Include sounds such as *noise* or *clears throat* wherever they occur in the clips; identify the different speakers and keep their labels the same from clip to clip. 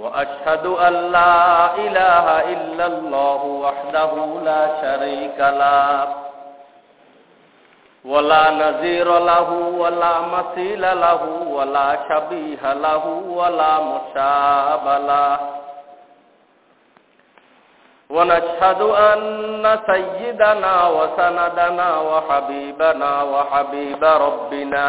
Speaker 1: وأشهد أن لا إله إلا الله وحده لا شريك له ولا نذير له ولا مثيل له ولا شبيه له ولا مشاب له. ونشهد أن سيدنا وسندنا وحبيبنا وحبيب ربنا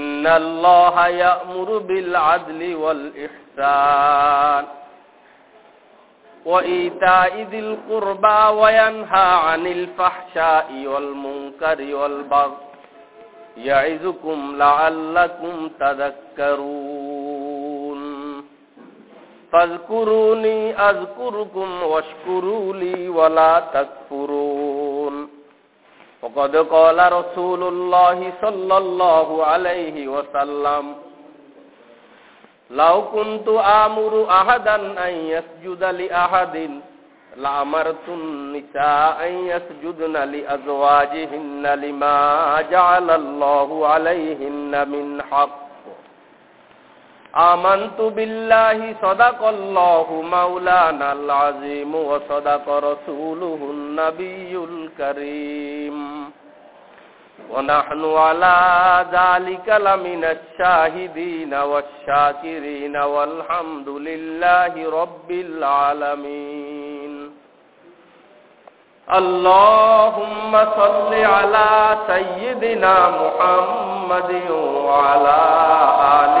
Speaker 1: إن الله يأمر بالعدل والإحسان وإيتاء ذي القربى وينهى عن الفحشاء والمنكر والبغي يعظكم لعلكم تذكرون فاذكروني أذكركم واشكروا لي ولا تكفرون وقد قال رسول الله صلى الله عليه وسلم لو كنت آمر أحدا أن يسجد لأحد لأمرت النساء أن يسجدن لأزواجهن لما جعل الله عليهن من حق. آمنت بالله صدق الله مولانا العظيم وصدق رسوله النبي الكريم. ونحن على ذلك لمن الشاهدين والشاكرين والحمد لله رب العالمين. اللهم صل على سيدنا محمد وعلى آل سيدنا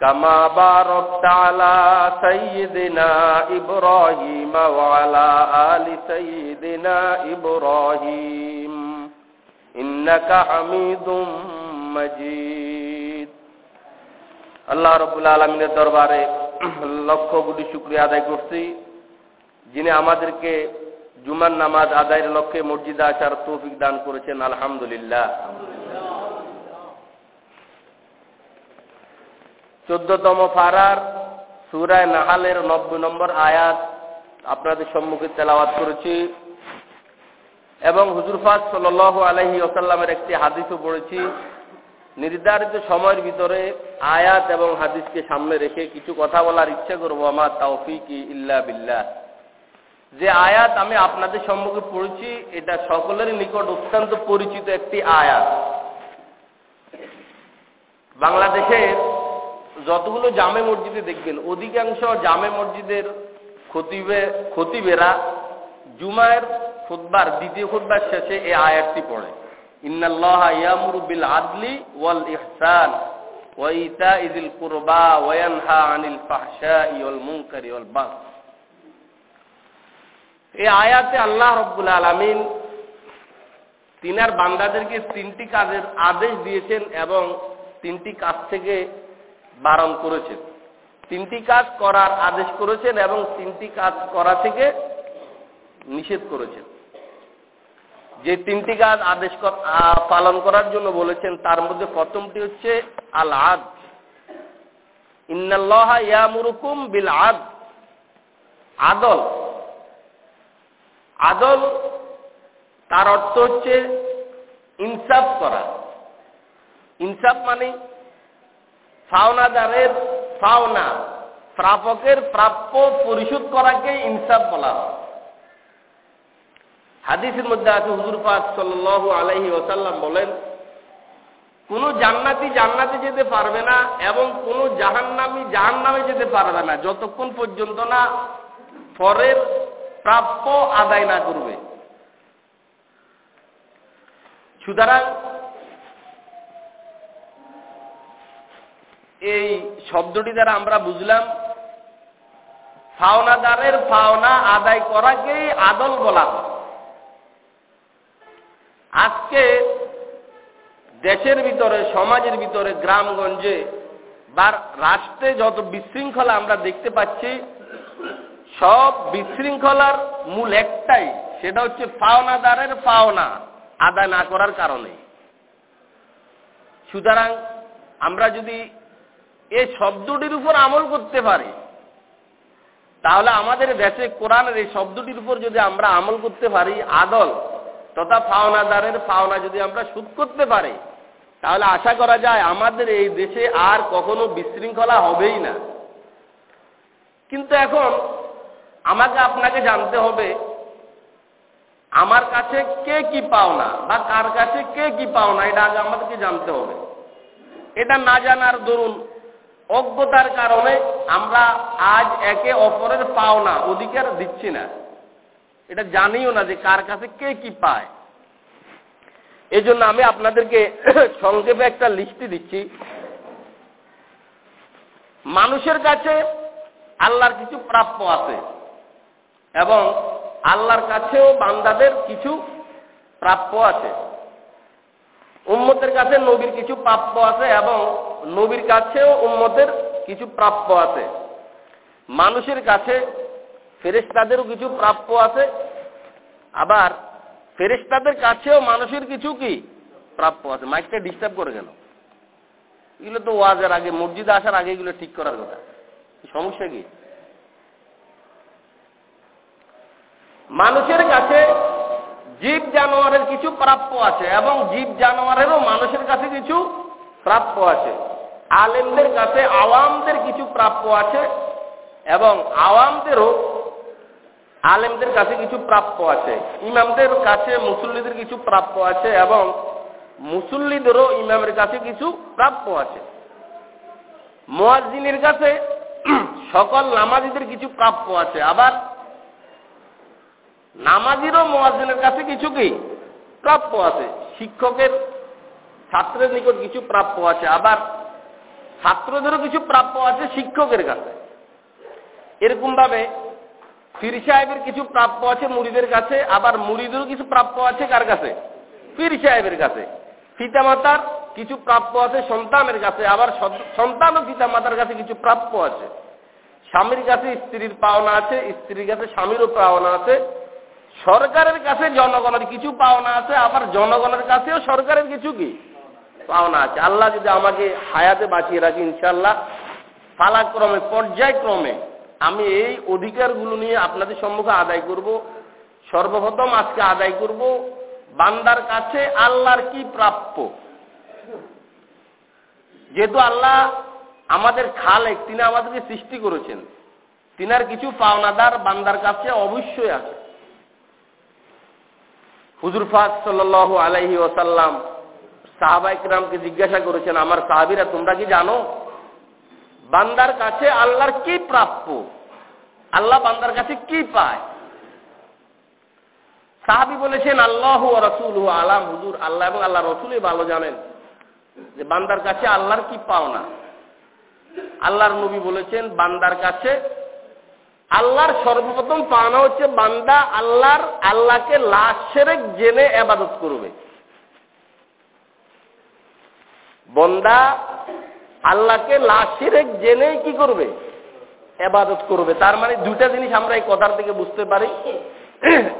Speaker 1: كما باركت على سيدنا إبراهيم وعلى آل سيدنا إبراهيم إنك حميد مجيد আল্লাহ রবুল্লা আলমিনের দরবারে লক্ষ কোটি শুক্রিয়া আদায় করছি যিনি আমাদেরকে জুমার নামাজ আদায়ের লক্ষ্যে মসজিদে আসার তৌফিক দান করেছেন আলহামদুলিল্লাহ চোদ্দতম ফারার সুরায় নাহালের নব্বই নম্বর আয়াত আপনাদের সম্মুখে তেলাওয়াত করেছি। এবং হুজুরফাজ সাল আলহি ওসাল্লামের একটি হাদিসও পড়েছি। নির্ধারিত সময়ের ভিতরে আয়াত এবং হাদিসকে সামনে রেখে কিছু কথা বলার ইচ্ছে করব। আমার তাওফিক ইল্লা বিল্লাহ। যে আয়াত আমি আপনাদের সম্মুখে পড়েছি, এটা সকলের নিকট অত্যন্ত পরিচিত একটি আয়াত। বাংলাদেশের যতগুলো জামে মসজিদে দেখবেন, অধিকাংশ জামে মসজিদের খতিবে, খতিবেরা জুমায়ের খুদ্বার দ্বিতীয় খুদ্বার শেষে এই আয়াতটি পড়ে। আদলি ওয়াল ইহসান কুরবা আনিল মুনকারি ওয়াল এই আয়াতে আল্লাহ রব্বুল আলমিন তিনার বান্দাদেরকে তিনটি কাজের আদেশ দিয়েছেন এবং তিনটি কাজ থেকে বারণ করেছেন। তিনটি কাজ করার আদেশ করেছেন এবং তিনটি কাজ করা থেকে নিষেধ করেছেন। যে তিনটি কাজ আদেশ পালন করার জন্য বলেছেন, তার মধ্যে প্রথমটি হচ্ছে আল আদ ইন্নাল্লাহ ইয়ামুরুকুম বিল আদ আদল। আদল, তার অর্থ হচ্ছে ইনসাফ করা। ইনসাফ মানে ফাওনাদারের ফাওনা প্রাপকের প্রাপ্য পরিশোধ করাকে ইনসাফ বলা হয়। হাদিসের মধ্যে আছে, হুজুর পাক সাল্লাহ আলহি ওসাল্লাম বলেন, কোন জান্নাতি জান্নাতে যেতে পারবে না এবং কোন জাহান্নামি জাহান্নামে যেতে পারবে না, যতক্ষণ পর্যন্ত না পরের প্রাপ্য আদায় না করবে। সুতরাং এই শব্দটি দ্বারা আমরা বুঝলাম, ফাওনাদারের ফাওনা আদায় করাকেই আদল বলা আজকে দেশের ভিতরে, সমাজের ভিতরে, গ্রামগঞ্জে বা রাষ্ট্রে যত বিশৃঙ্খলা আমরা দেখতে পাচ্ছি, সব বিশৃঙ্খলার মূল একটাই, সেটা হচ্ছে ফাওনাদারের পাওনা আদায় না করার কারণে। সুতরাং আমরা যদি এই শব্দটির উপর আমল করতে পারে। তাহলে আমাদের দেশে কোরআনের এই শব্দটির উপর যদি আমরা আমল করতে পারি, আদল, তথা পাওনাদারের পাওনা যদি আমরা সুদ করতে পারি, তাহলে আশা করা যায় আমাদের এই দেশে আর কখনো বিশৃঙ্খলা হবেই না। কিন্তু এখন আমাকে আপনাকে জানতে হবে, আমার কাছে কে কি পাওনা বা কার কাছে কে কি পাওনা, এটা আগে আমাদেরকে জানতে হবে। এটা না জানার দরুন অজ্ঞতার কারণে আমরা আজ একে অপরের পাওনা, অধিকার দিচ্ছি না। এটা জানিও না যে কার কাছে কে কি পায়। এই জন্য আমি আপনাদেরকে *coughs* সংক্ষেপে একটা লিস্টি দিচ্ছি। মানুষের কাছে আল্লাহর কিছু প্রাপ্য আছে এবং আল্লাহর কাছেও বান্দাদের কিছু প্রাপ্য আছে। উম্মতের কাছে নবীর কিছু প্রাপ্য আছে এবং নবীর কাছেও উম্মতের কিছু প্রাপ্য আছে। মানুষের কাছে ফেরেস্তাদেরও কিছু প্রাপ্য আছে। আবার ফেরেস্তাদের কাছেও মানুষের কিছু কি প্রাপ্য আছে? মাইকটা ডিস্টার্ব করে কেন? এগুলো তো ওয়াজের আগে, মসজিদে আসার আগে এগুলো ঠিক করার কথা। সমস্যা কি? মানুষের কাছে জীব জানোয়ারের কিছু প্রাপ্য আছে এবং জীব জানোয়ারেরও মানুষের কাছে কিছু প্রাপ্য আছে। আলেমদের কাছে আওয়ামদের কিছু প্রাপ্য আছে এবং আওয়ামদেরও আলেমদের কাছে কিছু প্রাপ্য আছে। ইমামদের কাছে মুসল্লিদের কিছু প্রাপ্য আছে এবং মুসল্লিদেরও ইমামের কাছে কিছু প্রাপ্য আছে। মোয়াজিনের কাছে *clears throat* সকল নামাজিদের কিছু প্রাপ্য আছে। আবার নামাজিরও মোয়াজিনের কাছে কিছু কি? প্রাপ্য আছে। শিক্ষকের ছাত্রের নিকট কিছু প্রাপ্য আছে। আবার ছাত্রদেরও কিছু প্রাপ্য আছে শিক্ষকের কাছে। এরকম ভাবে পীর সাহেবের কিছু প্রাপ্য আছে মুড়িদের কাছে, আবার মুড়িদেরও কিছু প্রাপ্য আছে কার কাছে? পীর সাহেবের কাছে। পিতামাতার কিছু প্রাপ্য আছে সন্তানের কাছে, আবার সন্তান ও পিতামাতার কাছে কিছু প্রাপ্য আছে। স্বামীর কাছে স্ত্রীর পাওনা আছে, স্ত্রীর কাছে স্বামীরও পাওনা আছে। সরকারের কাছে জনগণের কিছু পাওনা আছে, আবার জনগণের কাছেও সরকারের কিছু কি পাওনা আছে। আল্লাহ যদি আমাকে হায়াতে বাঁচিয়ে রাখি ইনশাল্লাহ পালাক্রমে পর্যায়ক্রমে আমি এই অধিকারগুলো নিয়ে আপনাদের সম্মুখে আদায় করব। সর্বপ্রথম আজকে আদায় করব বান্দার কাছে আল্লাহর কি প্রাপ্য। যেহেতু আল্লাহ আমাদের খালেক, তিনি আমাদেরকে সৃষ্টি করেছেন, তিনার কিছু পাওনাদার বান্দার কাছে অবশ্যই আছে। হুজুর ফাক সাল আলাইহি ওসাল্লাম সাহাবাইকরামকে জিজ্ঞাসা করেছেন, আমার সাহাবিরা তোমরা কি জানো? বান্দার কাছে আল্লাহর কি প্রাপ্য? আল্লাহ বান্দার কাছে কি পায়? সাহাবি বলেছেন, আল্লাহ ও রসুল আলাম হুজুর, আল্লাহ এবং আল্লাহ রসুলই ভালো জানেন যে বান্দার কাছে আল্লাহর কি পাওনা? আল্লাহর নবী বলেছেন, বান্দার কাছে আল্লাহর সর্বপ্রথম পাওনা হচ্ছে বান্দা আল্লাহর, আল্লাহকে লাশ সেরেক জেনে আবাদত করবে। বন্দা আল্লাহকে লাশ সেরেক জেনে কি করবে? এবাদত করবে। তার মানে দুইটা জিনিস আমরা এই কথার থেকে বুঝতে পারি।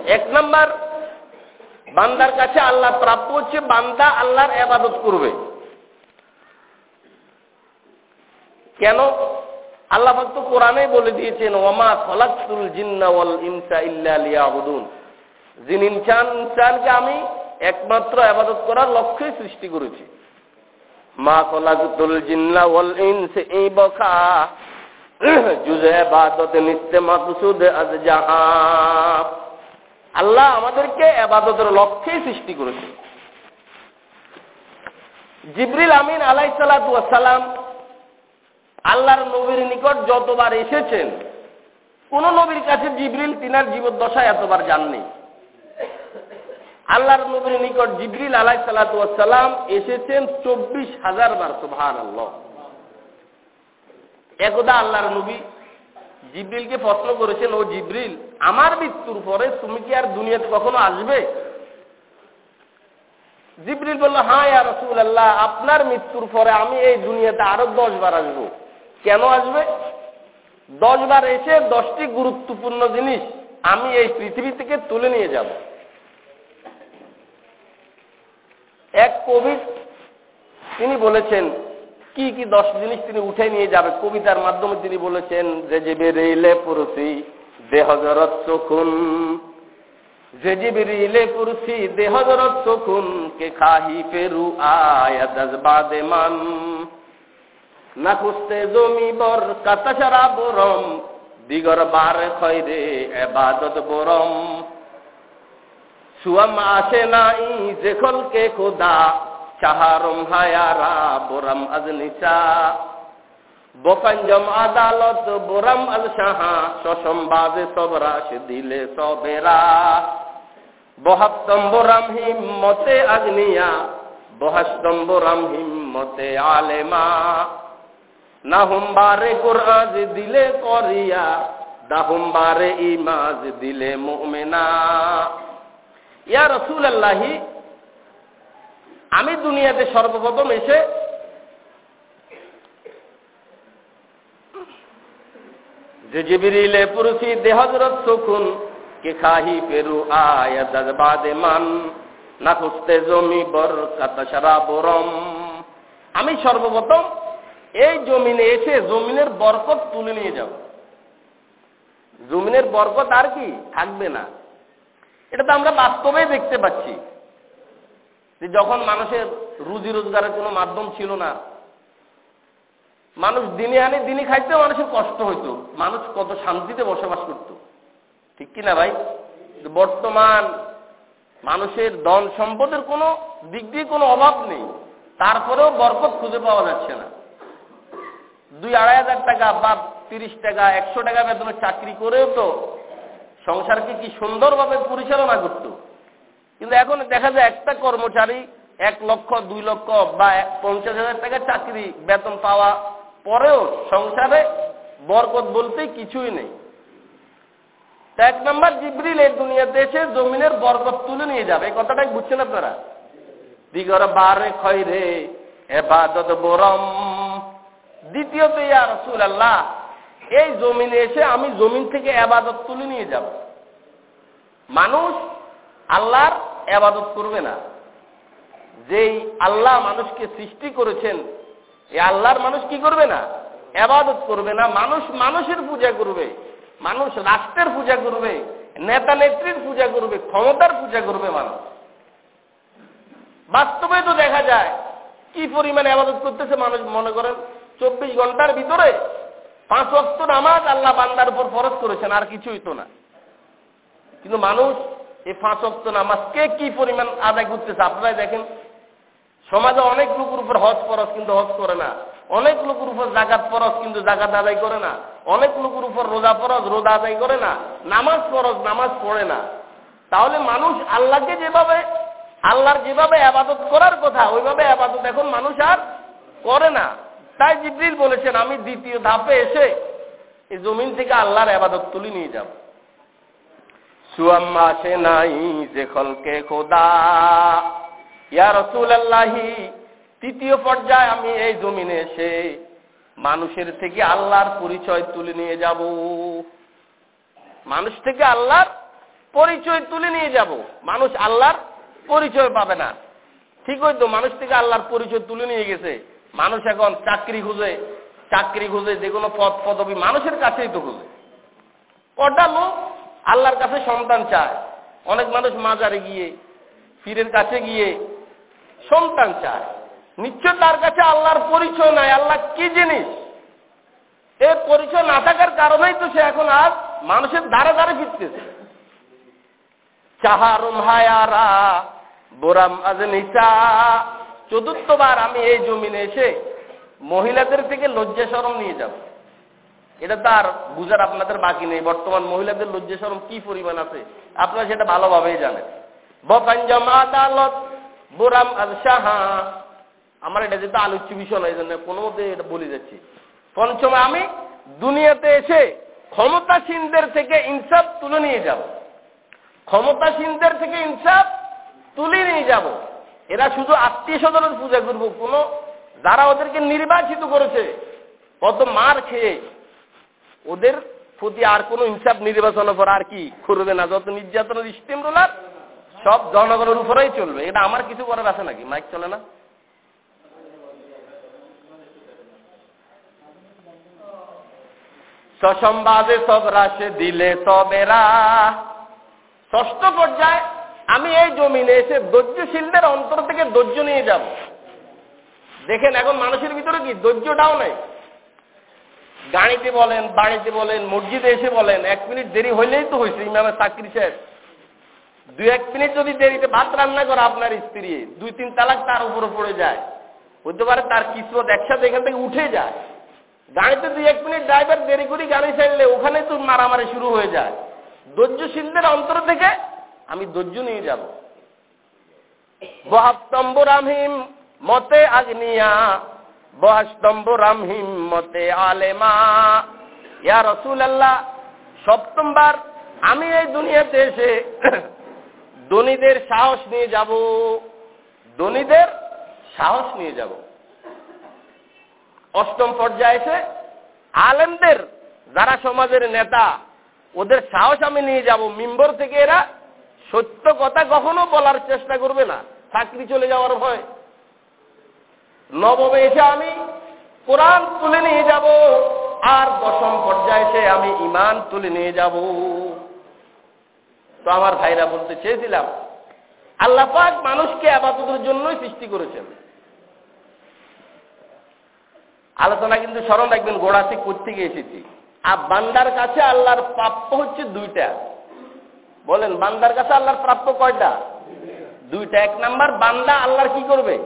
Speaker 1: এক নাম্বার, বান্দার কাছে আল্লাহ প্রাপ্য হচ্ছে বান্দা আল্লাহর এবাদত করবে। কেন? আল্লাহ তো কোরআনে বলে দিয়েছেন ওমা খলাকুল জিন্না ওয়াল ইনসা ইল্লা লিয়াবুদুন। জিন ইনসান, ইনসানকে আমি একমাত্র আবাদত করার লক্ষ্যে সৃষ্টি করেছি। মা খলাকুল জিন্না ওয়াল ইনসা ইবকা জুজে ইবাদত নিস্তে মাকসুদ আজ জাহা আল্লাহ আমাদেরকে আবাদতের লক্ষ্যেই সৃষ্টি করেছে জিবরিল আমিন আলাই সালাম আল্লাহর নবীর নিকট যতবার এসেছেন, কোন নবীর কাছে জিবরিল তিনার জীবদ্দশায় এতবার যাননি। আল্লাহর নবীর নিকট জিবরিল আলাই সালাম এসেছেন চব্বিশ হাজার বার সুভান আল্লাহ একদা আল্লাহর নবী জিব্রিলকে প্রশ্ন করেছেন, ও জিব্রিল, আমার মৃত্যুর পরে তুমি কি আর দুনিয়াতে কখনো আসবে? জিব্রিল বলল হ্যাঁ রসুল আল্লাহ আপনার মৃত্যুর পরে আমি এই দুনিয়াতে আরও দশ বার আসব। কেন আসবে? দশ বার এসে দশটি গুরুত্বপূর্ণ জিনিস আমি এই পৃথিবী থেকে তুলে নিয়ে যাব। এক কবি তিনি বলেছেন, কি কি দশ জিনিস তিনি উঠে নিয়ে যাবে? কবিতার মাধ্যমে তিনি বলেছেন যে যে বেরেইলে পুরুষি দেহ জরত চকুন যে যে বেরিলে পুরুষি দেহ জরত চকুন কে খাহি পেরু আয়াদ বাদে মান। না খুঁজতে জমি বর কাতাসারা বরম, দিগর বার খয়রে এবাদত বরম। সুয়াম আসে নাই যেখলকে খোদা চাহারম হায়ারা, বোরাম আজ নিচা। বপাঞ্জম আদালত, বোরাম আল সাহা, শশম বাজে সবরাস দিলে সবেরা। বহাপ্তম বোরাম হিম্মতে আগ্নিয়া বহাস্তম বোরাম হিম্মতে আলেমা। না হুম্বারে কোরআজ দিলে করিয়া দাহুম্বারে ইমাজ দিলে মুমিনা। ইয়া রসুল আল্লাহি আমি দুনিয়াতে সর্বপ্রথম এসে যে জিবিরিলে পুরুষি দেহজরত সুখুন, কে খাহি পেরু আয়াদ বাদে মান, না খুঁজতে জমি বর কাতাসারা বরম। আমি সর্বপ্রথম এই জমিনে এসে জমিনের বরকত তুলে নিয়ে যাব জমিনের বরকত আর কি? থাকবে না। এটা তো আমরা বাস্তবে দেখতে পাচ্ছি। যে যখন মানুষের রুজি রোজগারের কোনো মাধ্যম ছিল না, মানুষ দিনে আনে দিনে খাইতে মানুষের কষ্ট হইতো। মানুষ কত শান্তিতে বসবাস করত। ঠিক কিনা ভাই? বর্তমান মানুষের ধন সম্পদের কোনো দিক দিয়ে কোনো অভাব নেই। তারপরেও বরকত খুঁজে পাওয়া যাচ্ছে না। দুই আড়াই হাজার টাকা বা তিরিশ টাকা, একশো টাকা বেতনের চাকরি করেও তো সংসারকে কি সুন্দরভাবে পরিচালনা করত। কিন্তু এখন দেখা যায় একটা কর্মচারী এক লক্ষ, দুই লক্ষ বা পঞ্চাশ হাজার টাকা চাকরি, বেতন পাওয়া পরেও সংসারে বরকত বলতে কিছুই নেই। এক নম্বর, জিব্রিল এই দুনিয়াতে এসে জমিনের বরকত তুলে নিয়ে যাবে। এই কথাটাই বুঝছেন আপনারা? দিগর বারে খয় খয়রে এবাদত বরম দ্বিতীয়ত ইয়া রসুল আল্লাহ এই জমিনে এসে আমি জমিন থেকে আবাদত তুলে নিয়ে যাব। মানুষ আল্লাহর আবাদত করবে না। যেই আল্লাহ মানুষকে সৃষ্টি করেছেন, এই আল্লাহর মানুষ কি করবে না? আবাদত করবে না। মানুষ মানুষের পূজা করবে, মানুষ রাষ্ট্রের পূজা করবে, নেতা নেত্রীর পূজা করবে, ক্ষমতার পূজা করবে মানুষ। বাস্তবে তো দেখা যায়, কি পরিমাণে আবাদত করতেছে মানুষ, মনে করেন? চব্বিশ ঘণ্টার ভিতরে পাঁচ অক্ট নামাজ আল্লাহ বান্দার উপর ফরজ করেছেন, আর কিছুই তো না। কিন্তু মানুষ এই পাঁচ অক্ট নামাজকে কি পরিমাণ আদায় করতেছে? আপনারাই দেখেন, সমাজে অনেক লোকের উপর হজ ফরজ কিন্তু হজ করে না। অনেক লোকের উপর জাগাত ফরজ কিন্তু জাগাত আদায় করে না। অনেক লোকের উপর রোজা ফরজ, রোজা আদায় করে না। নামাজ ফরজ, নামাজ পড়ে না। তাহলে মানুষ আল্লাহকে যেভাবে, আল্লাহর যেভাবে আবাদত করার কথা, ওইভাবে আবাদত এখন মানুষ আর করে না। তাই জিব্রিল বলেছেন, আমি দ্বিতীয় ধাপে এসে এই জমিন থেকে আল্লাহর আবাদত তুলে নিয়ে যাব। সুয়াম্মা সে নাই যে খলকে খোদা। ইয়া রসুল আল্লাহি তৃতীয় পর্যায়ে আমি এই জমিনে এসে মানুষের থেকে আল্লাহর পরিচয় তুলে নিয়ে যাব। মানুষ থেকে আল্লাহর পরিচয় তুলে নিয়ে যাব। মানুষ আল্লাহর পরিচয় পাবে না। ঠিক হয়তো মানুষ থেকে আল্লাহর পরিচয় তুলে নিয়ে গেছে। মানুষ এখন চাকরি খুঁজে চাকরি খুঁজে যে কোনো পদ, পদবি মানুষের কাছেই তো খুঁজে। কটা লোক, আল্লাহর কাছে সন্তান চায়। অনেক মানুষ মাজারে গিয়ে, পীরের কাছে গিয়ে সন্তান চায়। নিশ্চয় তার কাছে আল্লাহর পরিচয় নাই, আল্লাহ কি জিনিস? এ পরিচয় না থাকার কারণেই তো সে এখন আজ মানুষের দ্বারে দ্বারে ফিরতেছে। চাহারুম হায়ারা, বোরাম আজ নিচা চতুর্থবার আমি এই জমিনে এসে মহিলাদের থেকে লজ্জা সরম নিয়ে যাব। এটা তার বুঝার আপনাদের বাকি নেই। বর্তমান মহিলাদের লজ্জা সরম কি পরিমাণ আছে? আপনারা সেটা ভালোভাবেই জানেন। বকাঞ্জম আদালত বোরাম আজ সাহা আমার এটা যেহেতু আলোচ্য বিষয় নয় জন্য কোনো মতে এটা বলে যাচ্ছি। পঞ্চমে, আমি দুনিয়াতে এসে ক্ষমতাসীনদের থেকে ইনসাফ তুলে নিয়ে যাব। ক্ষমতাসীনদের থেকে ইনসাফ তুলে নিয়ে যাব। এরা শুধু আত্মীয় স্বজনের পূজা করব, কোন যারা ওদেরকে নির্বাচিত করেছে কত মার খেয়ে ওদের প্রতি আর কোনো ইনসাফ নির্বাচনের পর আর কি করবে না, যত নির্যাতনের স্টিম রোলার, সব জনগণের উপরেই চলবে। এটা আমার কিছু করার আছে নাকি? মাইক চলে না? সসম্বাদে সব রাশে দিলে সবেরা ষষ্ঠ পর্যায়ে আমি এই জমিনে এসে ধৈর্যশীলদের অন্তর থেকে ধৈর্য নিয়ে যাব। দেখেন এখন মানুষের ভিতরে কি? ধৈর্যটাও নেই। গাড়িতে বলেন, বাড়িতে বলেন, মসজিদে এসে বলেন, এক মিনিট দেরি হইলেই তো হয়েছে ইমামের চাকরি শেষ। দুই এক মিনিট যদি দেরিতে ভাত রান্না করে আপনার স্ত্রী, দুই তিন তালাক তার উপরে পড়ে যায়। হতে পারে তার কিসমত একসাথে এখান থেকে উঠে যায়। গাড়িতে দুই এক মিনিট ড্রাইভার দেরি করে গাড়ি ছাড়লে ওখানে তো মারামারি শুরু হয়ে যায়। ধৈর্যশীলদের অন্তর থেকে আমি ধৈর্য নিয়ে যাব। বহাস্তম্ভ রামহিম মতে আগনিয়া বহাস্তম্ভ রামহিম মতে আলেমা। ইয়া রসুল আল্লাহ সপ্তমবার আমি এই দুনিয়াতে এসে *coughs* ধনীদের সাহস নিয়ে যাব। ধনীদের সাহস নিয়ে যাব। অষ্টম পর্যায়ে এসে আলেমদের, যারা সমাজের নেতা, ওদের সাহস আমি নিয়ে যাব। মিম্বর থেকে এরা সত্য কথা কখনো বলার চেষ্টা করবে না। চাকরি চলে যাওয়ার ভয়। নবমে এসে আমি কোরআন তুলে নিয়ে যাব। আর দশম পর্যায়ে এসে আমি ইমান তুলে নিয়ে যাব। তো আমার ভাইরা বলতে চেয়েছিলাম, আল্লাহ পাক মানুষকে আবাদতের জন্যই সৃষ্টি করেছেন। আলোচনা কিন্তু স্মরণ রাখবেন, গোড়াতে থেকে এসেছি। আর বান্দার কাছে আল্লাহর প্রাপ্য হচ্ছে দুইটা। বলেন, বান্দার কাছে আল্লাহর প্রাপ্য কয়টা? দুইটা এক নাম্বার, বান্দা আল্লাহর কি করবে?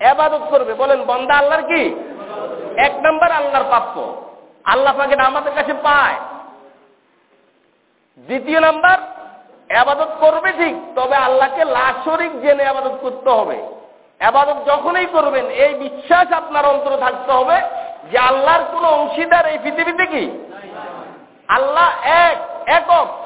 Speaker 1: এবাদত করবে। বলেন, বন্দা আল্লাহর কি? এক নাম্বার আল্লাহর প্রাপ্য। আল্লাহ পাকে আমাদের কাছে পায়। দ্বিতীয় নাম্বার আবাদত করবে ঠিক, তবে আল্লাহকে লাশরিক জেনে আবাদত করতে হবে। আবাদত যখনই করবেন, এই বিশ্বাস আপনার অন্তরে থাকতে হবে যে আল্লাহর কোন অংশীদার এই পৃথিবীতে কি? আল্লাহ এক, একক।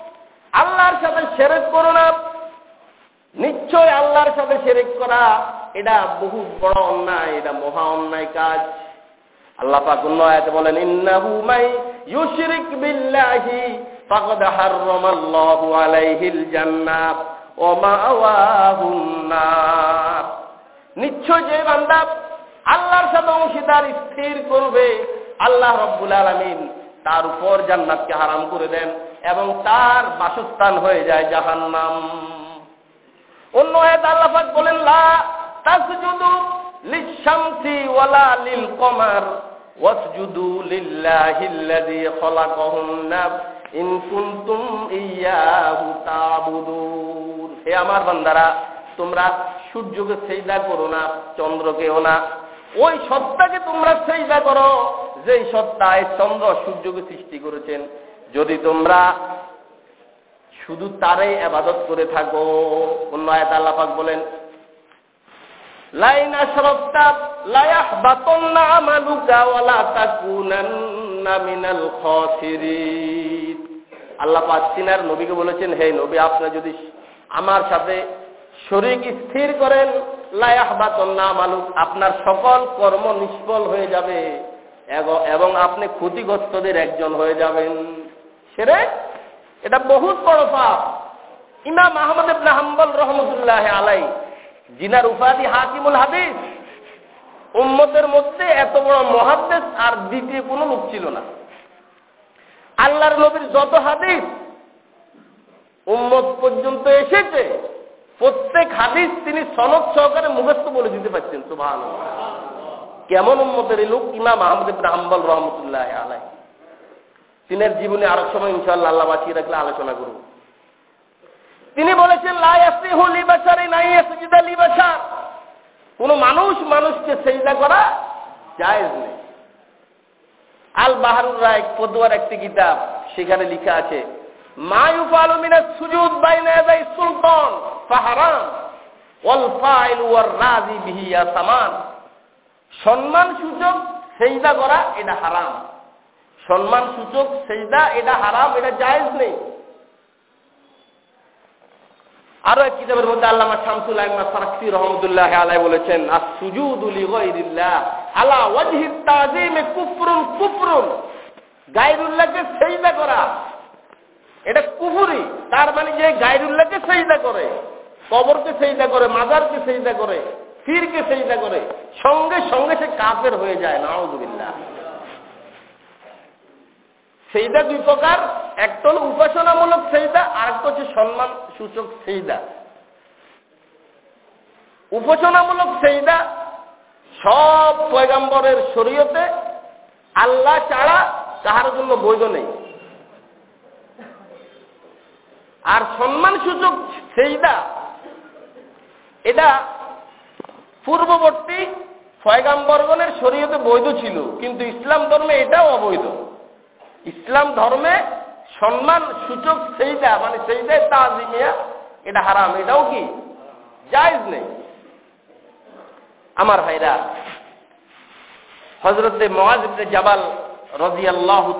Speaker 1: আল্লাহর সাথে সেরেক করো না। নিশ্চয় আল্লাহর সাথে সেরেক করা, এটা বহু বড় অন্যায়, এটা মহা অন্যায় কাজ। আল্লাহ পাক বলেন, ইন্নাহু মাই ইউশরিক বিল্লাহি ফাকাদ হাররামাল্লাহু আলাইহিল জান্নাত ওয়া মাওয়াহুন নার নিশ্চয় যে বান্দা আল্লাহর সাথে অংশীদার স্থির করবে, আল্লাহ রব্বুল আলামিন তার উপর জান্নাতকে হারাম করে দেন। এবং তার বাসস্থান হয়ে যায় জাহান্নাম। অন্য আয়াত আল্লাহ পাক বলেন, লা তাসজুদু ওয়ালা লিল কমার ওয়াসজুদু লিল্লাহিল্লাযী খলাকাহুন্না ইন কুনতুম ইয়াহু তাবুদুন। হে আমার বান্দারা, তোমরা সূর্যকে সেইদা করো না চন্দ্রকেও না। ওই সত্তাকে তোমরা সেইদা করো, যেই সত্তায় চন্দ্র সূর্যকে সৃষ্টি করেছেন। যদি তোমরা শুধু তারাই আবাদত করে থাকো, অন্য আয়াত আল্লাপাক বলেন, লাইন আশরাফতা লা ইয়াহবাতান্না আমালুকা ওয়া লা তাকুনান্না মিনাল খাসিরিন। আল্লাহ পাক সিনার নবীকে বলেছেন, হে নবী, আপনি যদি আমার সাথে শরীক স্থির করেন লা ইয়াহবাতান্না আমালুক, আপনার সকল কর্ম নিষ্ফল হয়ে যাবে এবং আপনি ক্ষতিগ্রস্তদের একজন হয়ে যাবেন। সেরে? এটা বহুত বড় পাপ। ইমাম আহমদ হাম্বল রহমতুল্লাহ আলাই জিনার উপাধি হাকিমুল হাদিস। উম্মতের মধ্যে এত বড় মহাদ্দেশ আর দ্বিতীয় কোনো লোক ছিল না। আল্লাহর নবীর যত হাদিস উম্মত পর্যন্ত এসেছে, প্রত্যেক হাদিস তিনি সনদ সহকারে মুখস্থ বলে দিতে পারছেন সুভান কেমন উম্মতের লোক ইমাম আহমদ ইবনে হাম্বল রহমতুল্লাহ আলাই তিনের জীবনে আরেক সময় ইনশাল্লাহ আল্লাহ বাঁচিয়ে রাখলে আলোচনা করব। তিনি বলেছেন কোন মানুষ মানুষকে সেইদা করা জায়েজ নেই। আল বাহারুর রায় পদুয়ার একটি কিতাব, সেখানে লিখা আছে মায়ুফ আলমিনের সুজুদ বাইনা সুলতান, ফাহারাম ফাইল ওয়ার রাজি সম্মান সূচক সেইদা করা এটা হারাম। সম্মান সূচক সেইদা এটা হারাম, এটা জায়েজ নেই। আরও এক কিতাবের মধ্যে আল্লামা শামসুল আহমদ ফারাক্সি রহমতুল্লাহ আলাই বলেছেন আর সুজুদুলি গৈরিল্লাহ আলা ওয়াজহি তাজিমে কুফরুন কুফরুন। গায়রুল্লাহকে সেইদা করা, এটা কুফুরি, তার মানে যে গায়রুল্লাহকে সেইদা করে, কবরকে সেইদা করে, মাজারকে সেইদা করে ফিরকে সেইদা করে, সঙ্গে সঙ্গে সে কাফের হয়ে যায়, নাউজুবিল্লাহ। সেইদা দুই প্রকার একটা হল উপাসনামূলক সেইদা, আর একটা হচ্ছে সম্মান সূচক সেইদা। উপাসনামূলক সেইদা সব পয়গাম্বরের শরীয়তে আল্লাহ ছাড়া তাহার জন্য বৈধ নেই। আর সম্মান সূচক সেইদা, এটা পূর্ববর্তী ফয়গাম্বরগণের শরীয়তে বৈধ ছিল, কিন্তু ইসলাম ধর্মে এটাও অবৈধ। ইসলাম ধর্মে সম্মান সূচক সেইটা মানে সেইটাই তাজিমিয়া, এটা হারাম, এটাও কি? জায়জ নেই। আমার ভাইরা হজরতে মহাজ জাবাল রজি আল্লাহ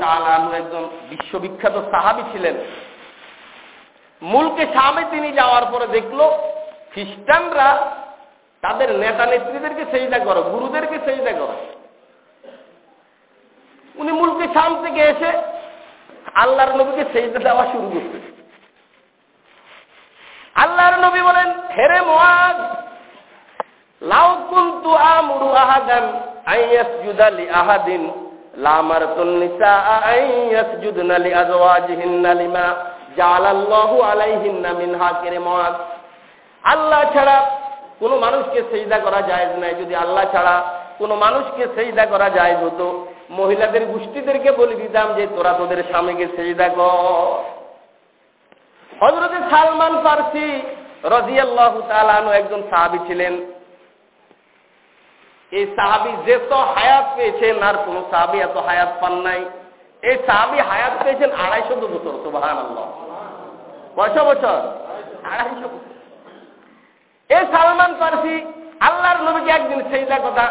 Speaker 1: একজন বিশ্ববিখ্যাত সাহাবি ছিলেন। মূলকে সামে তিনি যাওয়ার পরে দেখল, খ্রিস্টানরা তাদের নেতা নেত্রীদেরকে সেইদা করো, গুরুদেরকে সেইদা করো। উনি মুলকে শাম থেকে এসে আল্লাহর নবীকে সেইদা দেওয়া শুরু করছে। আল্লাহর নবী বলেন হেরে মোয়াজ লাউ কুন্তু আমরু আহাদান আইয়াসজুদা লি আহাদিন লামারতুন নিসা আইয়াসজুদনা লি আজওয়াজিহিন্না লিমা জাআলাল্লাহু আলাইহিন্না মিন হাকিরে মোয়াজ আল্লাহ ছাড়া কোনো মানুষকে সেইদা করা জায়েজ নাই। যদি আল্লাহ ছাড়া কোনো মানুষকে সেইদা করা যায় হতো মহিলাদের গোষ্ঠীদেরকে বলে দিতাম যে তোরা তোদের স্বামীকে সেইদা কর। হজরত সালমান ফার্সি রাজিয়াল্লাহু তালানো একজন সাহাবি ছিলেন। এই সাহাবি যে তো হায়াত পেয়েছেন, আর কোন সাহাবি এত হায়াত পান নাই। এই সাহাবি হায়াত পেয়েছেন আড়াইশো বছর সুবাহান আল্লাহ কয়শো বছর? আড়াইশো বছর। এই সালমান ফার্সি আল্লাহর নবীকে একদিন সেইদা কথা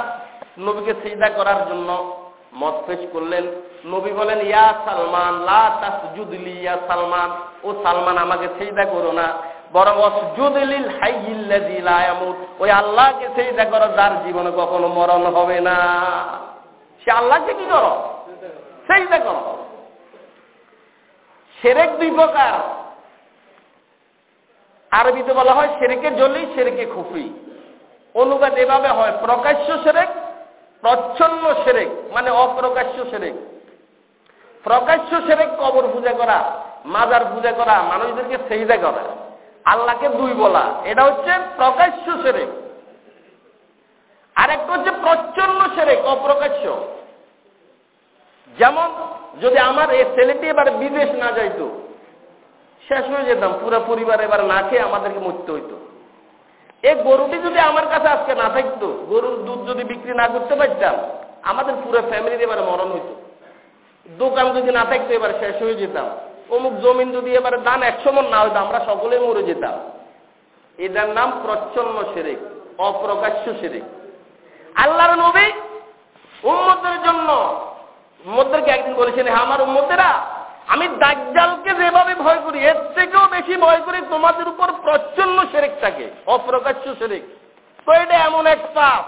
Speaker 1: নবীকে সেইদা করার জন্য মত পেশ করলেন, নবী বলেন, ইয়া সালমান, লা তাসজুদলি ইয়া সালমান। ও সালমান, আমাকে সেইদা করো না। বরং অসজুদলিল হাইয়িল্লাযী লা ইয়ামুত। ওই আল্লাহকে সেইদা করো, যার জীবনে কখনো মরণ হবে না। সে আল্লাহকে কি করো? সেইদা করো। সেরেক দুই প্রকার। আরবিতে বলা হয় সেরেকে জলি সেরেকে খুফি। অনুবাদ এভাবে হয়, প্রকাশ্য সেরেক প্রচ্ছন্ন সেরেক মানে অপ্রকাশ্য সেরেক। প্রকাশ্য সেরেক কবর পূজা করা, মাজার পূজা করা, মানুষদেরকে সেইদা করা, আল্লাহকে দুই বলা, এটা হচ্ছে প্রকাশ্য সেরেক। আরেকটা হচ্ছে প্রচ্ছন্ন সেরেক, অপ্রকাশ্য। যেমন, যদি আমার এই ছেলেটি এবার বিদেশ না যাইতো, শেষ হয়ে যেতাম, পুরো পরিবার এবার না খেয়ে আমাদেরকে মরতে হইতো। এই গরুটি যদি আমার কাছে আজকে না থাকতো, গরুর দুধ যদি বিক্রি না করতে পারতাম, আমাদের পুরো ফ্যামিলির এবারে মরণ হইতো। দোকান যদি না থাকতো, এবার শেষ হয়ে যেতাম। অমুক জমিন যদি এবারে দান একশো মন না হইতো, আমরা সকলে মরে যেতাম। এটার নাম প্রচ্ছন্ন সেরেক, অপ্রকাশ্য সেরেক। আল্লাহর নবী উম্মতের জন্য উম্মদেরকে একদিন বলেছেন আমার উম্মতেরা আমি দাজ্জালকে যেভাবে ভয় করি, এর থেকেও বেশি ভয় করি তোমাদের উপর প্রচ্ছন্ন সেরেকটাকে, অপ্রকাশ্য সেরেক। তো এটা এমন এক পাপ।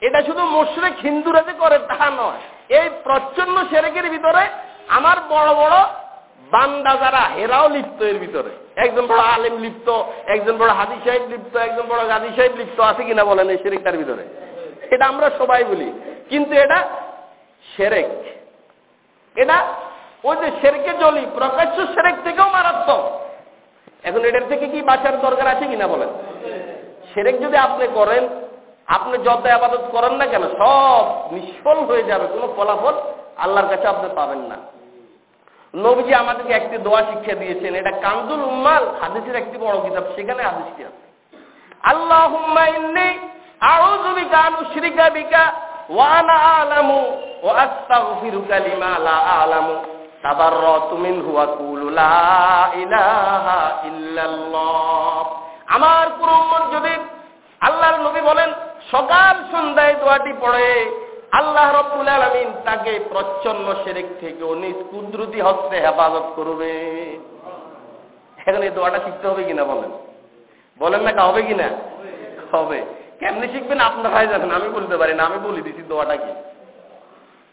Speaker 1: এটা শুধু মুশরেক হিন্দুরা যে করে, তা নয়। এই প্রচ্ছন্ন সেরেকের ভিতরে আমার বড় বড় বান্দা যারা, হেরাও লিপ্ত এর ভিতরে। একজন বড় আলেম লিপ্ত, একজন বড় হাদি সাহেব লিপ্ত, একজন বড় গাদি সাহেব লিপ্ত আছে কিনা বলেন এই সেরেকটার ভিতরে? এটা আমরা সবাই বলি। কিন্তু এটা সেরেক। এটা ওই যে সেরেকে জলি, প্রকাশ্য সেরেক থেকেও মারাত্মক। এখন এটার থেকে কি বাঁচার দরকার আছে কিনা বলেন? সেরেক যদি আপনি করেন, আপনি যত আবাদত করেন না কেন, সব নিষ্ফল হয়ে যাবে, কোনো ফলাফল আল্লাহর কাছে আপনি পাবেন না। নবীজি আমাদেরকে একটি দোয়া শিক্ষা দিয়েছেন, এটা কান্দুল উম্মাল, হাদিসের একটি বড় কিতাব, সেখানে হাদিসটি আছে। আল্লাহ আউযু আলামু, ওয়া আস্তাগফিরুকা আলামু। আমার কোন যদি আল্লাহর নবী বলেন, সকাল সন্ধ্যায় দোয়াটি পড়ে, আল্লাহ রব্বুল আলমিন তাকে প্রচ্ছন্ন সেরেক থেকে নিজ কুদরতি হস্তে হেফাজত করবে। এখন এই দোয়াটা শিখতে হবে কিনা বলেন? বলেন না হবে কিনা? হবে। কেমনি শিখবেন? আপনার আপনারাই জানেন, আমি বলতে পারি না, আমি বলে দিছি দোয়াটা কি?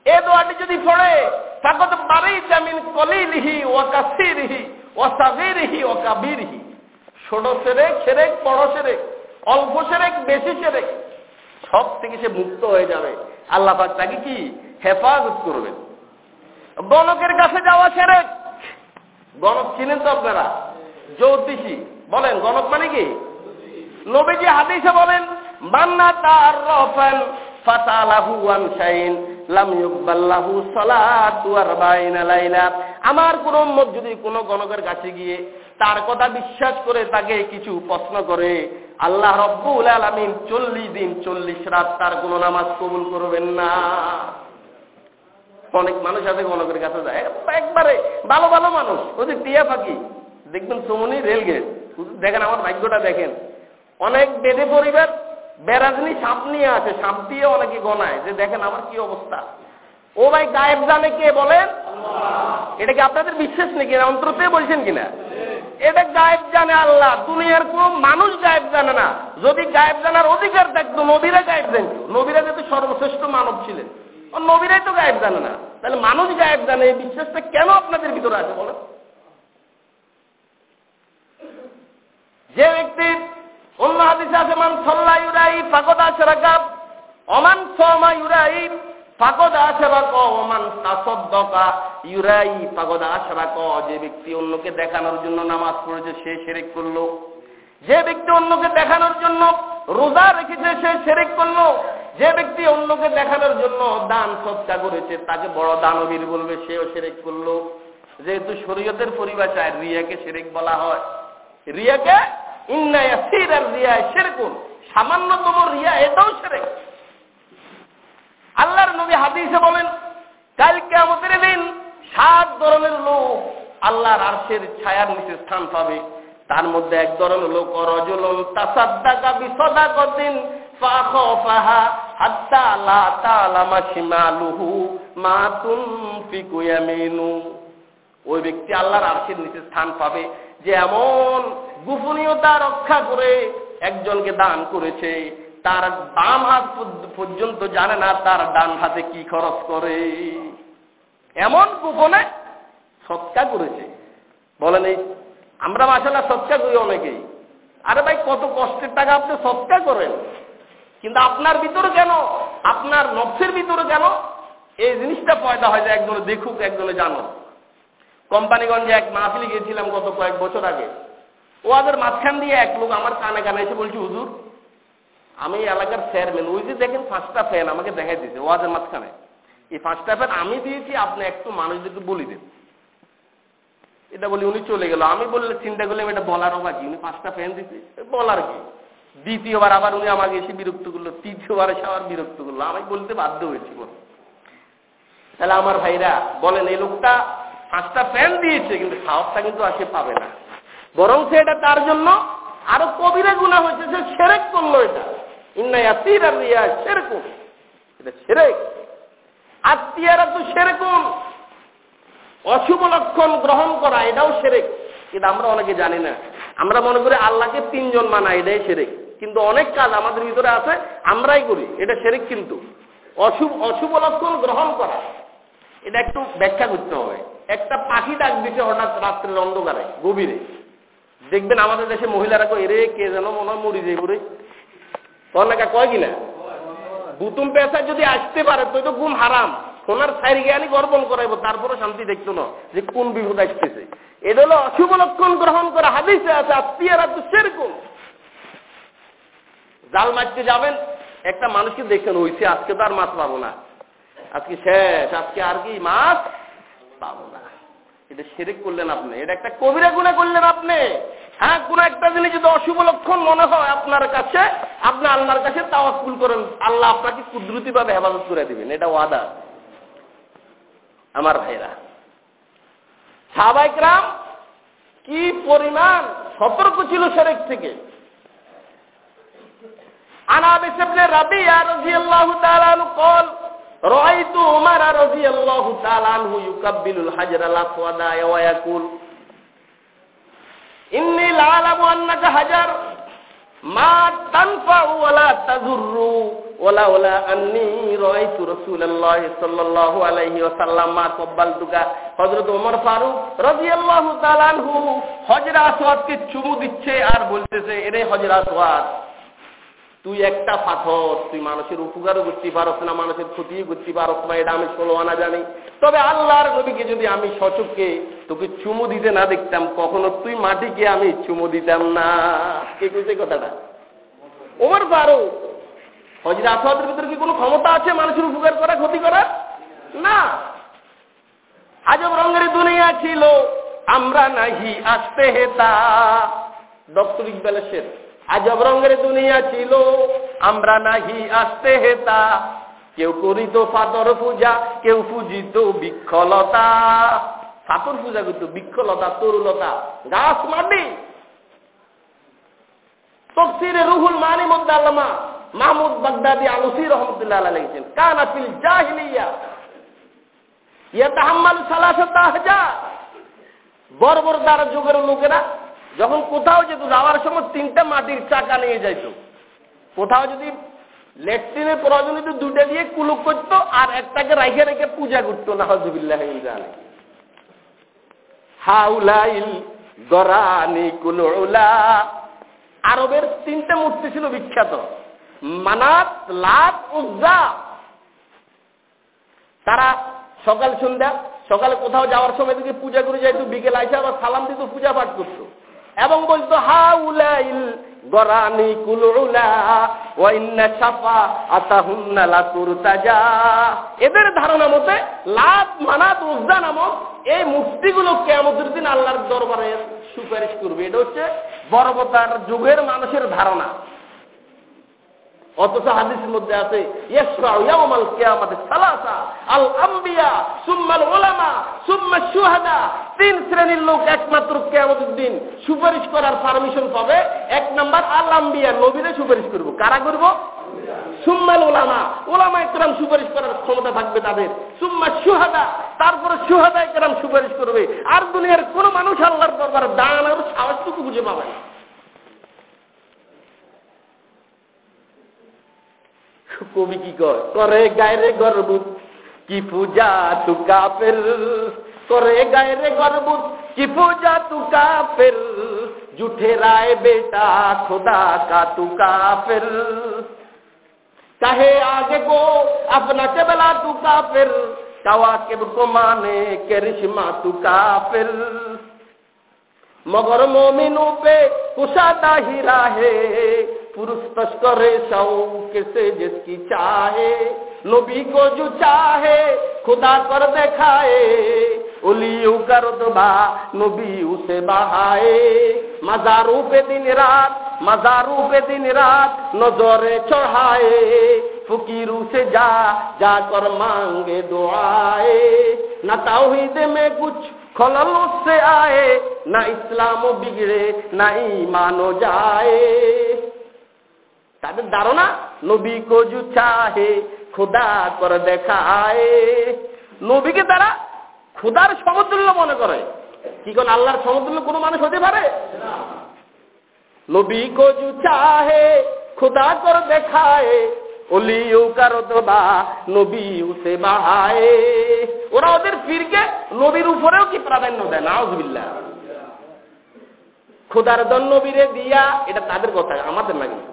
Speaker 1: এ দোয়াটি যদি পড়ে তাকত বারেই জামিন কলিলিহি ও কাসিরিহি ও সাবিরিহি ও কাবিরহি। ছোট সেরেক সেরেক, বড় সেরেক, অল্প সেরেক, বেশি সেরেক, সব থেকে সে মুক্ত হয়ে যাবে। আল্লাহ পাক তাকে কি? হেফাজত করবেন। গণকের কাছে যাওয়া সেরেক। গণক চিনেন তো আপনারা? জ্যোতিষী। বলেন, গণক মানে কি? নবীজি হাদিসে বলেন, মান্না তার রফান ফাতালাহু ওয়ান শাইন। আমার কোন উম্মত যদি কোনো গণকের কাছে গিয়ে তার কথা বিশ্বাস করে তাকে কিছু প্রশ্ন করে, আল্লাহ রব্বুল আলামিন চল্লিশ দিন চল্লিশ রাত তার কোনো নামাজ কবুল করবেন না। অনেক মানুষ আছে গণকের কাছে যায়, একবারে ভালো ভালো মানুষ ওই যে টিয়া পাখি। দেখবেন সমনি রেলগেট দেখেন আমার ভাগ্যটা দেখেন। অনেক বেদে পরিবার বেড়াজনি সাপ নিয়ে আছে সাপ দিয়ে অনেকে গনায়, যে দেখেন আমার কি অবস্থা। ও ভাই গায়েব জানে কে বলেন? এটা কি আপনাদের বিশ্বাস নাকি? অন্তরতে বলছেন কিনা? এটা গায়েব জানে আল্লাহ, দুনিয়ার কোন মানুষ গায়েব জানে না। যদি গায়েব জানার অধিকার থাকতো, নবীরা গায়েব জানত। নবীরা যেহেতু সর্বশ্রেষ্ঠ মানব ছিলেন ও নবীরাই তো গায়েব জানে না। তাহলে মানুষ গায়েব জানে, এই বিশ্বাসটা কেন আপনাদের ভিতরে আছে বলেন? যে ব্যক্তি অন্য হাদিসে আছে মান সল্লা ইউরাই, ফাকদ আশরাকা অমান সমা ইউরাই, ফাকদ আশরাক অমান তাসদ্দকা ইউরাই, ফাকদ আশরাক যে ব্যক্তি অন্যকে দেখানোর জন্য নামাজ পড়েছে, সে শিরক করল। যে ব্যক্তি অন্যকে দেখানোর জন্য রোজা রেখেছে, সে শিরক করল। যে ব্যক্তি অন্যকে দেখানোর জন্য দান সৎকা করেছে, তাকে বড় দানবীর বলবে, সেও শিরক করল। যেহেতু শরীয়তের পরিভাষায় রিয়াকে শিরক বলা হয়। রিয়াকে সামান্যতম রিয়া এটাও সেরে আল্লাহর নবী হাদিসে বলেন কালকে আমাদের দিন সাত ধরনের লোক আল্লাহর আরশের ছায়ার নিচে স্থান পাবে। তার মধ্যে এক ধরনের লোক রজলন তাসাদ্দাকা বিসদা ওই ব্যক্তি আল্লাহর আরশের নিচে স্থান পাবে। যে এমন গোপনীয়তা রক্ষা করে একজনকে দান করেছে, তার বাম হাত পর্যন্ত জানে না তার ডান হাতে কি খরচ করে। এমন গোপনে সৎকা করেছে। বলেন এই, আমরা মাসালা সৎকা করি অনেকেই। আরে ভাই, কত কষ্টের টাকা আপনি সৎকা করেন। কিন্তু আপনার ভিতরে কেন, আপনার নফসের ভিতরে কেন এই জিনিসটা পয়দা হয় যে একজনে দেখুক, একজনে জানো কোম্পানিগঞ্জে এক মাহফিলে গিয়েছিলাম গত কয়েক বছর আগে। ওদের মাঝখান দিয়ে এক লোক আমার কানে কানে এসে বলছি, হুজুর, আমি এলাকার চেয়ারম্যান। ওই যে দেখেন পাঁচটা ফ্যান আমাকে দেখাই দিয়েছে ওয়াজের মাঝখানে। এই পাঁচটা ফ্যান আমি দিয়েছি, আপনি একটু মানুষদেরকে বলি দেন। এটা বলি উনি চলে গেল। আমি বললে চিন্তা করলাম, এটা বলারও বাকি উনি পাঁচটা ফ্যান দিতে বলার কি? দ্বিতীয়বার আবার উনি আমাকে এসে বিরক্ত করল, তৃতীয়বার এসে আবার বিরক্ত করল। আমি বলতে বাধ্য হয়েছি তাহলে আমার ভাইরা বলেন, এই লোকটা পাঁচটা প্যান দিয়েছে, কিন্তু সাহসটা কিন্তু আসে পাবে না। বরং সে এটা তার জন্য আরও কবিরা গুণা হয়েছে, সে সেরেক করল এটা। ইন্নায়াতির আর রিয়া সেরকম। এটা সেরেক। তো সেরকম। অশুভ লক্ষণ গ্রহণ করা, এটাও সেরেক। আমরা অনেকে জানি না। আমরা মনে করি আল্লাহকে তিনজন মানা, এটাই সেরেক। কিন্তু অনেক কাজ আমাদের ভিতরে আছে, আমরাই করি। এটা সেরেক কিন্তু। অশুভ অশুভ লক্ষণ গ্রহণ করা। এটা একটু ব্যাখ্যা করতে হবে। একটা পাখি ডাক দিছে হঠাৎ রাত্রের অন্ধকারে, গভীরে। দেখবেন আমাদের দেশে মহিলারা কয় রে কে যেন মনে হয় মরি যাই পরে কন্যাকা কয় কিনা বুতুম পেশা যদি আসতে পারে তো তো গুম হারাম। সোনার সাইড জ্ঞানী গর্বন করাইবো তারপরে শান্তি দেখতো না যে কোন বিপদ আসতেছে। এটা হলো অশুভ লক্ষণ গ্রহণ করা হাদিসে আছে, আত্মীয়রা তো সেরকম। জাল মারতে যাবেন, একটা মানুষকে দেখছেন হইছে, আজকে তো আর মাছ পাবো না। আজকে শেষ, আজকে আর কি মাছ পাবো না এটা সেরেক করলেন আপনি, এটা একটা কবিরা গুণা করলেন আপনি। হ্যাঁ কোন একটা জিনিস যদি অশুভ লক্ষণ মনে হয় আপনার কাছে, আপনি আল্লাহর কাছে তাওয়াক্কুল করেন, আল্লাহ আপনাকে কুদরতি ভাবে হেফাজত করে দিবেন, এটা ওয়াদা। আমার ভাইরা সাবাইকরাম কি পরিমাণ সতর্ক ছিল সেরেক থেকে? আনাবিস ইবনে রাবিয়া রাদিয়াল্লাহু তাআলা কল রাআইতু উমর রাদিয়াল্লাহু তাআলা আনহু ইউকাব্বিলুল ওয়া ইয়াকুল। ইন্নী লাআলামু আন্নাকা হাজার। মা তানফাউ আন্নী রাআইতু রাসূলুল্লাহ সাল্লাল্লাহু আলাইহি মা কব্বালতুকা হযরত ওমর ফারুক তাআলা আনহু আসওয়াদকে চুমু দিচ্ছে আর বলতেছে, এরে হজরা আসওয়াদ তুই একটা পাথর, তুই মানুষের উপকারও করতে পারস না, মানুষের ক্ষতিও করতে পারস না, এটা আমি ষোলো আনা জানি। তবে আল্লাহর নবীকে যদি আমি সচককে তোকে চুমু দিতে না দেখতাম, কখনো তুই মাটিকে আমি চুমু দিতাম না। কে কইছে কথাটা? ওমর পারো হজরা আসাদের ভিতরে কি কোনো ক্ষমতা আছে মানুষের উপকার করা, ক্ষতি করা? না। আজব রঙের দুনিয়া ছিল, আমরা নাহি আসতে হেতা। ডক্টর ইকবালের শেষ। আজব রঙের দুনিয়া ছিল, আমরা নাহি আসতে হেতা। কেউ করিত ফাতর পূজা, কেউ পূজিত বিক্ষলতা ফাতর পূজা করত বৃক্ষলতা তরুলতা, গাছ মাটি। তফসিরে রুহুল মানি মদ্দাল্লামা মাহমুদ বাগদাদি আলুসি রহমতুল্লাহ লিখছেন, কান আফিল জাহিলিয়া, ইয়াতাহাম্মাল সালাসাতা হাজার বর্বরদার যুগের লোকেরা যখন কোথাও যেত, যাওয়ার সময় তিনটা মাটির চাকা নিয়ে যাইত। কোথাও যদি লেট্রিনের প্রয়োজন হতো দুটা দিয়ে কুলুক করতো আর একটাকে রাইখে রেখে পূজা করতো না হজবিল্লাহ হাউলাইল গরানি কুলুলা। আরবের তিনটা মূর্তি ছিল বিখ্যাত। মানাত, লাত, উজ্জা। তারা সকাল সন্ধ্যা, সকালে কোথাও যাওয়ার সময় দিকে পূজা করে যাইতো, বিকেল আইসা আবার সালাম দিত, পূজা পাঠ করতো। এবং বলতো হা উলাইল গরানি কুলুলা ওয়াইন্না সাফা আতাহুন্না লাতুরতাজা। এদের ধারণা মতে লাভ মানাত উজ্জা নামক এই মুক্তিগুলো কেমতের দিন আল্লাহর দরবারে সুপারিশ করবে। এটা হচ্ছে বর্বতার যুগের মানুষের ধারণা। অথচ হাদিসের মধ্যে আছে আল আম্বিয়া সুম্মাল ওলামা সুম্মা সুহাদা তিন শ্রেণির লোক একমাত্র কেয়ামতের দিন সুপারিশ করার পারমিশন পাবে। এক নাম্বার আল আম্বিয়া নবীরে সুপারিশ করব। কারা করব? সুম্মাল ওলামা ওলামা একরাম সুপারিশ করার ক্ষমতা থাকবে তাদের। সুম্মা সুহাদা তারপরে সুহাদা একরাম সুপারিশ করবে। আর দুনিয়ার কোন মানুষ আল্লাহর দরবারে দাঁড়ানোর সাহসটুকু বুঝে পাবে না। কবি কি কয় করে গায়রে গর্বুত কি পূজা তু কাফের করে গায়রে গর্বুত কি পূজা তু কাফের জুঠে রায় বেটা খোদা का तू काफिर कहे आगे को अपना के बला तू काफिर कवाकिब को माने करिश्मा तू काफिर मगर मोमिनों पे कुशादा ही राहे पुरुष तस्करे शौक से जिसकी चाहे नबी को जो चाहे खुदा कर दिखाए उलियू कर दबा नबी उसे बहाए मजारू पे दिन रात मजारू पे दिन रात नजरे चढ़ाए फकीरू से जा जाकर मांगे दुआए न ताहिद में कुछ খলল সে আয়ে, না ইসলাম বিগড়ে, না ইমানো যায়। তাদের ধারণা, নবী কজু চাহে, খুদা করে দেখায়। নবীকে তারা খুদার সমতুল্য মনে করে। কি কোন আল্লাহর সমতুল্য কোনো মানুষ হতে পারে? নবী কজু চাহে, খুদা করে দেখায়। নবী উসে বাহায়। ওরা ওদের পীরকে নবীর উপরেও কি প্রাধান্য দেয়? নাউজবিল্লাহ। খুদার দন নবীরে দিয়া, এটা তাদের কথা, আমাদের না কিন্তু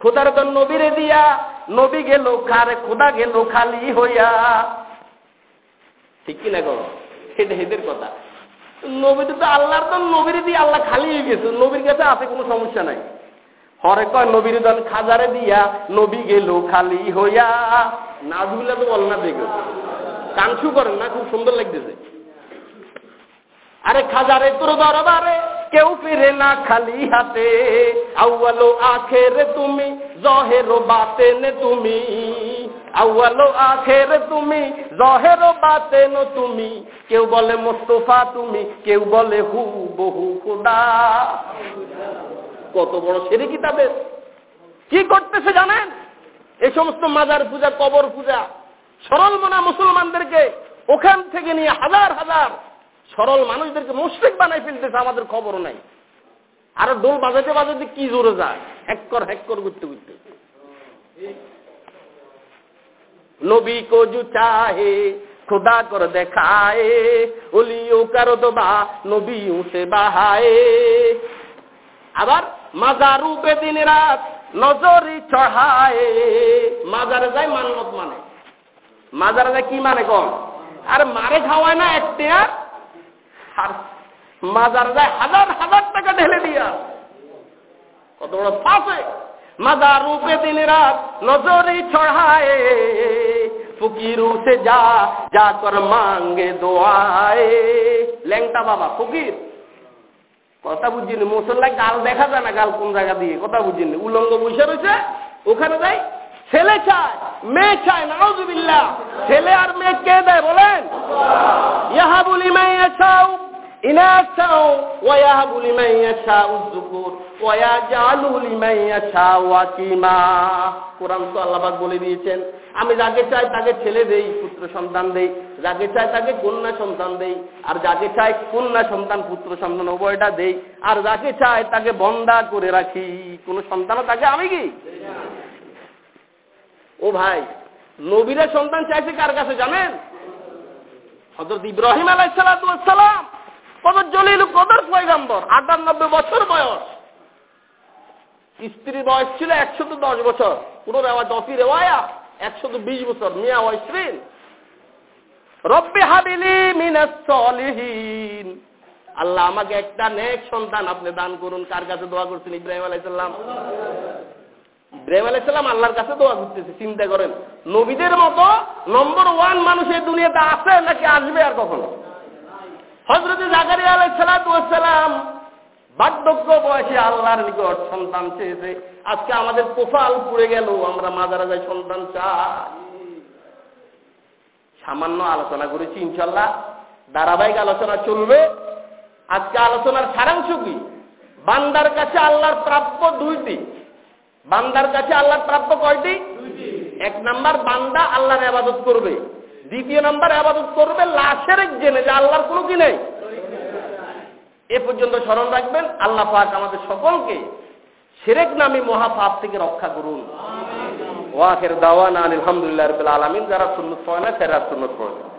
Speaker 1: খুদার দন নবীরে দিয়া, নবী গেল খারে খুদা গেল খালি হইয়া। ঠিক কি না গো? এটা কথা। তো আল্লাহর তো নবীর দিয়ে আল্লাহ খালি হয়ে গেছে। নবীর কাছে আছে কোনো সমস্যা নাই। হরে কয়, নবীর দল খাজারে দিয়া নবী গেল খালি হইয়া। নাজগুলা তো বল না দেখো কাংসু করেন না, খুব সুন্দর লাগতেছে। আরে খাজারে তোর দরবারে কেউ ফিরে না খালি হাতে। আউয়ালো আখের তুমি, জহেরো বাতেন তুমি। আউয়ালো আখের তুমি, জহেরো বাতেন তুমি। কেউ বলে মোস্তফা তুমি, কেউ বলে হু বহু খোদা। কত বড় সেরে কি তাদের? কি করতেছে জানেন? এই সমস্ত মাজার পূজা, কবর পূজা, সরল মনা মুসলমানদেরকে ওখান থেকে নিয়ে হাজার হাজার সরল মানুষদেরকে মুশ্রিক বানাই ফেলতেছে, আমাদের খবর নাই। আর ডোল বাজাতে বাজাতে কি জোরে যায়? হ্যাক্কর হ্যাক্কর ঘুরতে ঘুরতে। নবী কজু চাহে, খোদা কর দেখায় ওলিও কারও দবা নবী উঠে বাহায়। আবার মাজার উপে দিন রাত নজরি চড়ায়। মাজারে যায় মান্নত মানে। মাজারে যায় কি মানে কম আর মারে খাওয়ায় না একটে আর মাজার যায় হাজার হাজার টাকা ঢেলে দিয়া। কত বড় ফাঁসে মাজার রূপে দিন রাত নজরি ছড়ায় ফকিরু সে যা যা কর মাঙ্গে দোয়ায়। ল্যাংটা বাবা, ফকির। কথা বুঝিনি মুসল্লায় গাল দেখা যায় না, গাল কোন জায়গা দিয়ে? কথা বুঝিনি উলঙ্গ বসে রয়েছে, ওখানে যাই। ছেলে চায়, মেয়ে চায়, নাউজুবিল্লাহ। ছেলে আর মেয়ে কে দেয় বলেন? ইহাবুলি মেয়ে চাও বলে দিয়েছেন। আমি যাকে চাই তাকে ছেলে দেই, পুত্র সন্তান দেই। যাকে চাই তাকে কন্যা সন্তান দেই। আর যাকে চাই কন্যা সন্তান, পুত্র সন্তান উভয়টা দেই। আর যাকে চাই তাকে বন্দা করে রাখি। কোন সন্তানও তাকে আমি কি? ও ভাই, নবীরা সন্তান চাইছে কার কাছে জানেন? হজরত ইব্রাহিম আলাইসালাম কত জলিল কদর পয়গাম্বর, আটানব্বই বছর বয়স। স্ত্রীর বয়স ছিল একশত দশ বছর। পুরো রেওয়া দফি রেওয়ায়া, একশত বিশ বছর। মিয়া ওয়াইশ্রিন রব্বি হাবিলি মিনাসলিহীন আল্লাহ আমাকে একটা নেক সন্তান আপনি দান করুন। কার কাছে দোয়া করছেন? ইব্রাহিম আলাইসাল্লাম ইব্রাহিম আলাইসাল্লাম আল্লাহর কাছে দোয়া করতেছে, চিন্তা করেন। নবীদের মতো নম্বর ওয়ান মানুষ এই দুনিয়াতে আছে নাকি আসবে আর কখনো? হজরত জাকারিয়া আলাইসালাম বার্ধক্য বয়সে আল্লাহর নিকট সন্তান চেয়েছে। আজকে আমাদের কোফাল পুড়ে গেল আমরা মাজারা যাই সন্তান চাই। সামান্য আলোচনা করেছি ইনশাল্লাহ ধারাবাহিক আলোচনা চলবে। আজকে আলোচনার সারাংশ কি? বান্দার কাছে আল্লাহর প্রাপ্য দুইটি। বান্দার কাছে আল্লাহর প্রাপ্য কয়টি? এক নাম্বার বান্দা আল্লাহর আবাদত করবে। দ্বিতীয় নাম্বার আবাদত করবে লাশের জেনে যে আল্লাহর কোনো কি নেই। এ পর্যন্ত স্মরণ রাখবেন আল্লাহ পাক আমাদের সকলকে সেরেক নামী মহাপাপ থেকে রক্ষা করুন। ওয়াকের দাওয়ান আলহামদুলিল্লাহ রবিল আলমিন যারা সুন্নত পড়ে না সেরা সুন্নত পড়ে